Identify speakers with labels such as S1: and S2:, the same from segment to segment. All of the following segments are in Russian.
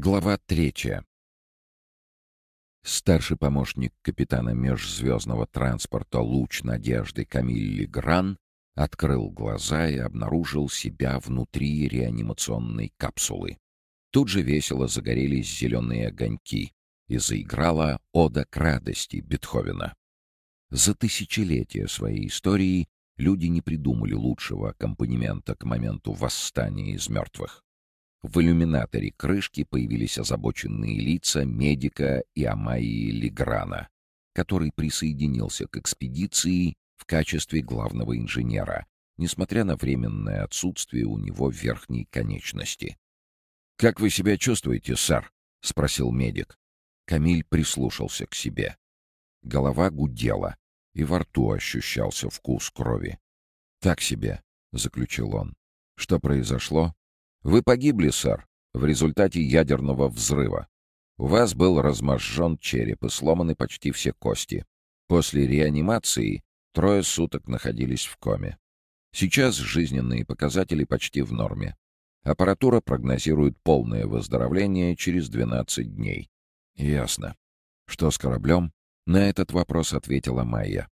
S1: Глава третья. Старший помощник капитана межзвездного транспорта «Луч надежды» Камиль Легран открыл глаза и обнаружил себя внутри реанимационной капсулы. Тут же весело загорелись зеленые огоньки, и заиграла «Ода к радости» Бетховена. За тысячелетия своей истории люди не придумали лучшего аккомпанемента к моменту восстания из мертвых. В иллюминаторе крышки появились озабоченные лица медика и Амайи Леграна, который присоединился к экспедиции в качестве главного инженера, несмотря на временное отсутствие у него верхней конечности. «Как вы себя чувствуете, сэр?» — спросил медик. Камиль прислушался к себе. Голова гудела, и во рту ощущался вкус крови. «Так себе», — заключил он. «Что произошло?» Вы погибли, сэр, в результате ядерного взрыва. У вас был разможжен череп и сломаны почти все кости. После реанимации трое суток находились в коме. Сейчас жизненные показатели почти в норме. Аппаратура прогнозирует полное выздоровление через 12 дней. Ясно. Что с кораблем? На этот вопрос ответила Майя.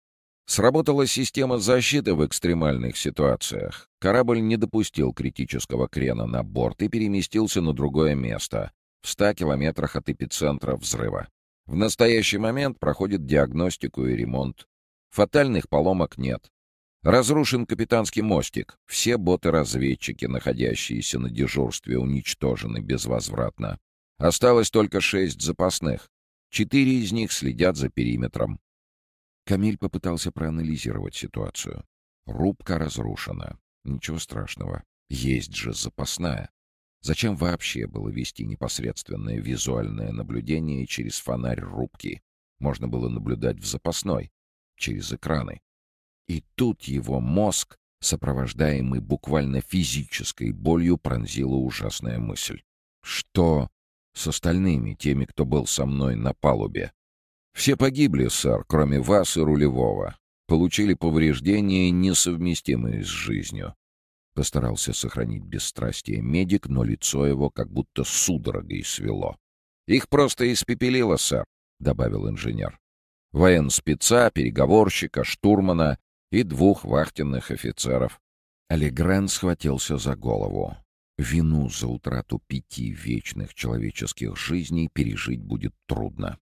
S1: Сработала система защиты в экстремальных ситуациях. Корабль не допустил критического крена на борт и переместился на другое место, в 100 километрах от эпицентра взрыва. В настоящий момент проходит диагностику и ремонт. Фатальных поломок нет. Разрушен капитанский мостик. Все боты-разведчики, находящиеся на дежурстве, уничтожены безвозвратно. Осталось только шесть запасных. Четыре из них следят за периметром. Камиль попытался проанализировать ситуацию. Рубка разрушена. Ничего страшного. Есть же запасная. Зачем вообще было вести непосредственное визуальное наблюдение через фонарь рубки? Можно было наблюдать в запасной, через экраны. И тут его мозг, сопровождаемый буквально физической болью, пронзила ужасная мысль. Что с остальными, теми, кто был со мной на палубе? Все погибли, сэр, кроме вас и рулевого. Получили повреждения, несовместимые с жизнью. Постарался сохранить бесстрастие медик, но лицо его как будто судорогой свело. «Их просто испепелило, сэр», — добавил инженер. «Военспеца, переговорщика, штурмана и двух вахтенных офицеров». Алигрен схватился за голову. Вину за утрату пяти вечных человеческих жизней пережить будет трудно.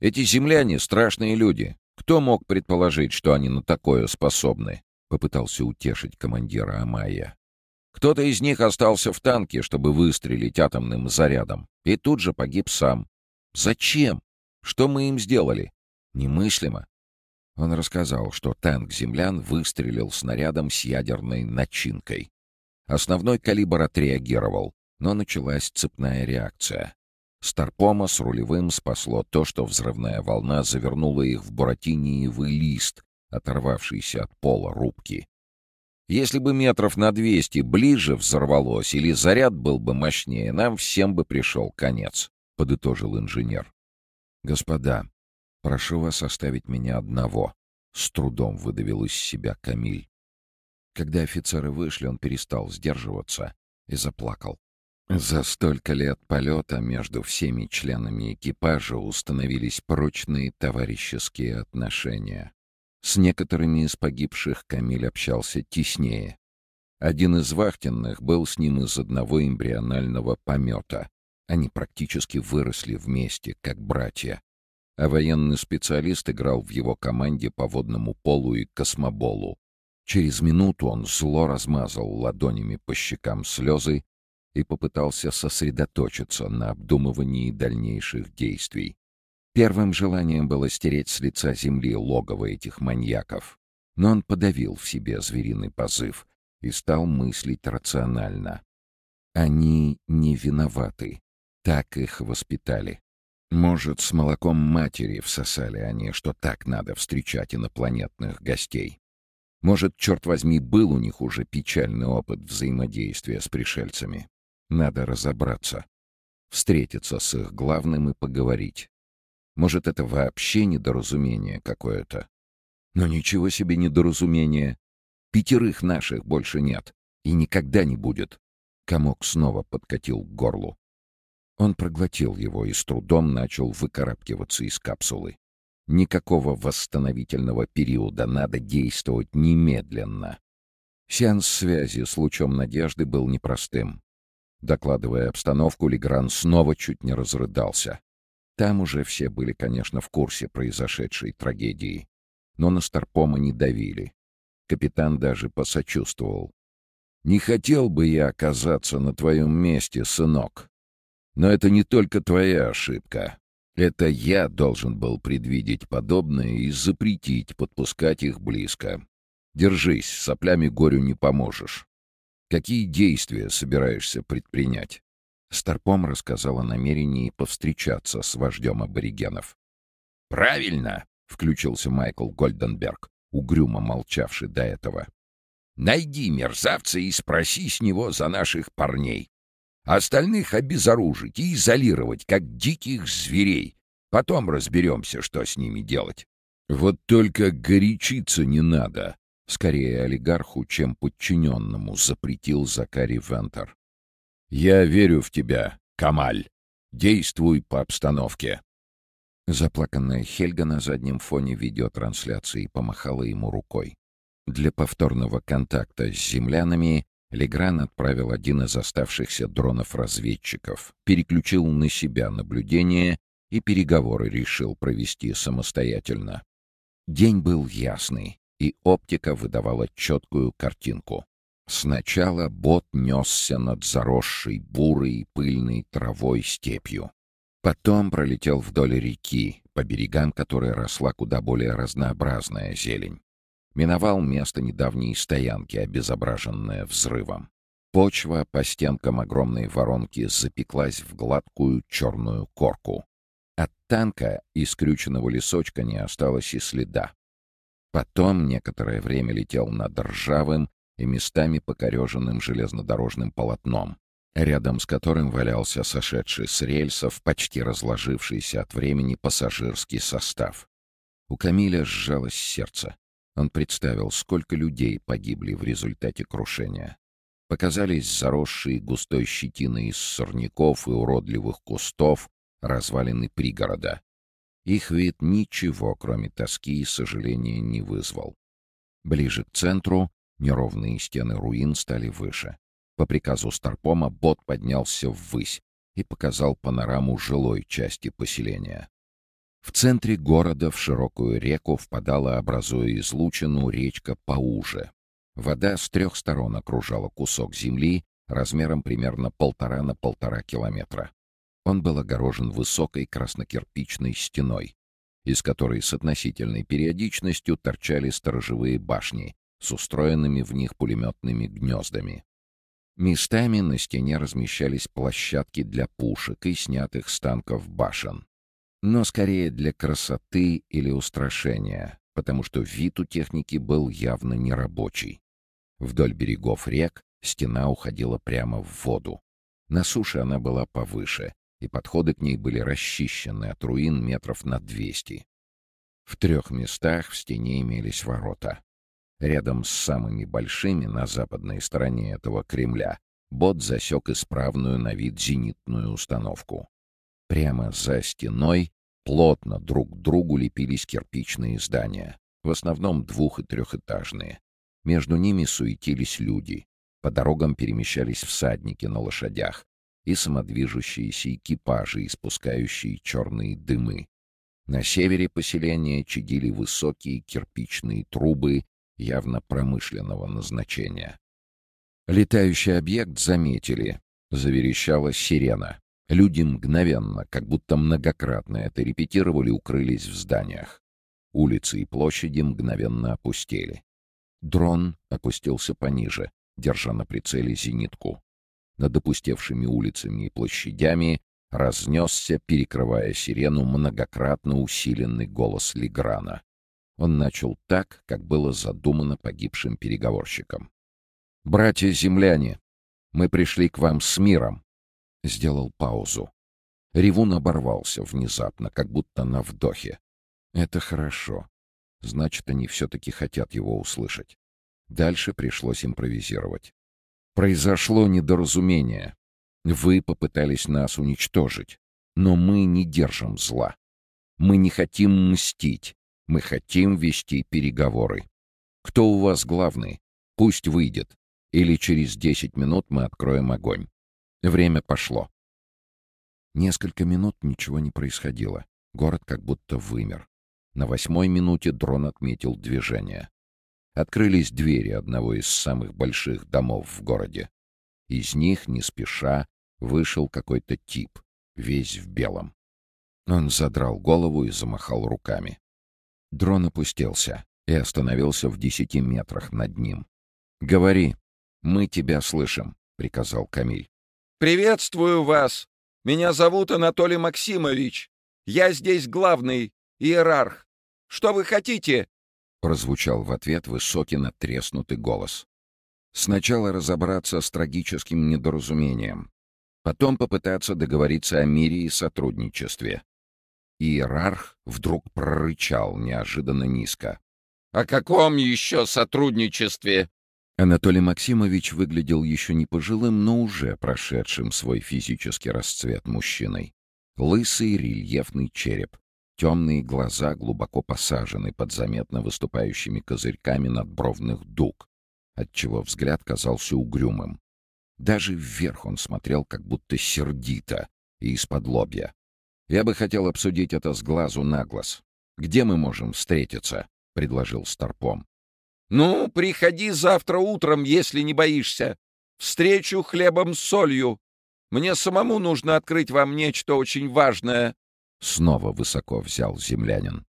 S1: Эти земляне — страшные люди. Кто мог предположить, что они на такое способны?» — попытался утешить командира Амайя. «Кто-то из них остался в танке, чтобы выстрелить атомным зарядом, и тут же погиб сам. Зачем? Что мы им сделали? Немыслимо». Он рассказал, что танк землян выстрелил снарядом с ядерной начинкой. Основной калибр отреагировал, но началась цепная реакция. Старпома с рулевым спасло то, что взрывная волна завернула их в буратиниевый лист, оторвавшийся от пола рубки. Если бы метров на двести ближе взорвалось или заряд был бы мощнее, нам всем бы пришел конец, — подытожил инженер. «Господа, прошу вас оставить меня одного», — с трудом выдавил из себя Камиль. Когда офицеры вышли, он перестал сдерживаться и заплакал. За столько лет полета между всеми членами экипажа установились прочные товарищеские отношения. С некоторыми из погибших Камиль общался теснее. Один из вахтенных был с ним из одного эмбрионального помета. Они практически выросли вместе, как братья. А военный специалист играл в его команде по водному полу и космоболу. Через минуту он зло размазал ладонями по щекам слезы и попытался сосредоточиться на обдумывании дальнейших действий. Первым желанием было стереть с лица земли логово этих маньяков, но он подавил в себе звериный позыв и стал мыслить рационально. Они не виноваты, так их воспитали. Может, с молоком матери всосали они, что так надо встречать инопланетных гостей. Может, черт возьми, был у них уже печальный опыт взаимодействия с пришельцами. Надо разобраться. Встретиться с их главным и поговорить. Может, это вообще недоразумение какое-то. Но ничего себе недоразумение. Пятерых наших больше нет. И никогда не будет. Комок снова подкатил к горлу. Он проглотил его и с трудом начал выкарабкиваться из капсулы. Никакого восстановительного периода, надо действовать немедленно. Сеанс связи с лучом надежды был непростым. Докладывая обстановку, Легран снова чуть не разрыдался. Там уже все были, конечно, в курсе произошедшей трагедии. Но на Старпома не давили. Капитан даже посочувствовал. «Не хотел бы я оказаться на твоем месте, сынок. Но это не только твоя ошибка. Это я должен был предвидеть подобное и запретить подпускать их близко. Держись, соплями горю не поможешь. Какие действия собираешься предпринять?» Старпом рассказал о намерении повстречаться с вождем аборигенов. «Правильно!» — включился Майкл Гольденберг, угрюмо молчавший до этого. «Найди мерзавца и спроси с него за наших парней. Остальных обезоружить и изолировать, как диких зверей. Потом разберемся, что с ними делать». «Вот только горячиться не надо», — скорее олигарху, чем подчиненному, запретил Закари Вентер. «Я верю в тебя, Камаль. Действуй по обстановке». Заплаканная Хельга на заднем фоне видеотрансляции помахала ему рукой. Для повторного контакта с землянами Легран отправил один из оставшихся дронов-разведчиков, переключил на себя наблюдение и переговоры решил провести самостоятельно. День был ясный, и оптика выдавала четкую картинку. Сначала бот несся над заросшей бурой пыльной травой степью. Потом пролетел вдоль реки, по берегам которой росла куда более разнообразная зелень. Миновал место недавней стоянки, обезображенное взрывом. Почва по стенкам огромной воронки запеклась в гладкую черную корку. От танка и лесочка не осталось и следа. Потом некоторое время летел над ржавым и местами покореженным железнодорожным полотном, рядом с которым валялся сошедший с рельсов, почти разложившийся от времени пассажирский состав. У Камиля сжалось сердце. Он представил, сколько людей погибли в результате крушения. Показались заросшие густой щетиной из сорняков и уродливых кустов развалины пригорода. Их вид ничего, кроме тоски и сожаления, не вызвал. Ближе к центру неровные стены руин стали выше. По приказу Старпома бот поднялся ввысь и показал панораму жилой части поселения. В центре города в широкую реку впадала, образуя излучину, речка Пауже. Вода с трех сторон окружала кусок земли размером примерно полтора на полтора километра. Он был огорожен высокой краснокирпичной стеной, из которой с относительной периодичностью торчали сторожевые башни с устроенными в них пулеметными гнездами. Местами на стене размещались площадки для пушек и снятых с танков башен. Но скорее для красоты или устрашения, потому что вид у техники был явно нерабочий. Вдоль берегов рек стена уходила прямо в воду. На суше она была повыше, и подходы к ней были расчищены от руин метров на двести. В трех местах в стене имелись ворота. Рядом с самыми большими на западной стороне этого Кремля бот засек исправную на вид зенитную установку. Прямо за стеной плотно друг к другу лепились кирпичные здания, в основном двух- и трехэтажные. Между ними суетились люди. По дорогам перемещались всадники на лошадях и самодвижущиеся экипажи, испускающие черные дымы. На севере поселения чадили высокие кирпичные трубы явно промышленного назначения. Летающий объект заметили. Заверещала сирена. Люди мгновенно, как будто многократно это репетировали, укрылись в зданиях. Улицы и площади мгновенно опустели. Дрон опустился пониже, держа на прицеле зенитку. Над опустевшими улицами и площадями разнесся, перекрывая сирену, многократно усиленный голос Леграна. Он начал так, как было задумано погибшим переговорщиком. «Братья-земляне, мы пришли к вам с миром!» Сделал паузу. Ревун оборвался внезапно, как будто на вдохе. «Это хорошо. Значит, они все-таки хотят его услышать». Дальше пришлось импровизировать. Произошло недоразумение. Вы попытались нас уничтожить, но мы не держим зла. Мы не хотим мстить, мы хотим вести переговоры. Кто у вас главный? Пусть выйдет. Или через десять минут мы откроем огонь. Время пошло. Несколько минут ничего не происходило. Город как будто вымер. На восьмой минуте дрон отметил движение. Открылись двери одного из самых больших домов в городе. Из них, не спеша, вышел какой-то тип, весь в белом. Он задрал голову и замахал руками. Дрон опустился и остановился в десяти метрах над ним. «Говори, мы тебя слышим», — приказал Камиль.
S2: «Приветствую вас! Меня зовут Анатолий Максимович. Я здесь главный, иерарх. Что вы хотите?»
S1: Прозвучал в ответ высокий надтреснутый голос. «Сначала разобраться с трагическим недоразумением. Потом попытаться договориться о мире и сотрудничестве. Иерарх вдруг прорычал неожиданно низко.
S2: «О каком еще сотрудничестве?»
S1: Анатолий Максимович выглядел еще не пожилым, но уже прошедшим свой физический расцвет мужчиной. Лысый рельефный череп, темные глаза глубоко посажены под заметно выступающими козырьками надбровных дуг, отчего взгляд казался угрюмым. Даже вверх он смотрел как будто сердито и из-под лобья. «Я бы хотел обсудить это с глазу на глаз. Где мы можем встретиться?» — предложил Старпом.
S2: «Ну, приходи завтра утром, если не боишься. Встречу хлебом с солью. Мне самому нужно открыть вам нечто очень важное».
S1: Снова высоко взял землянин.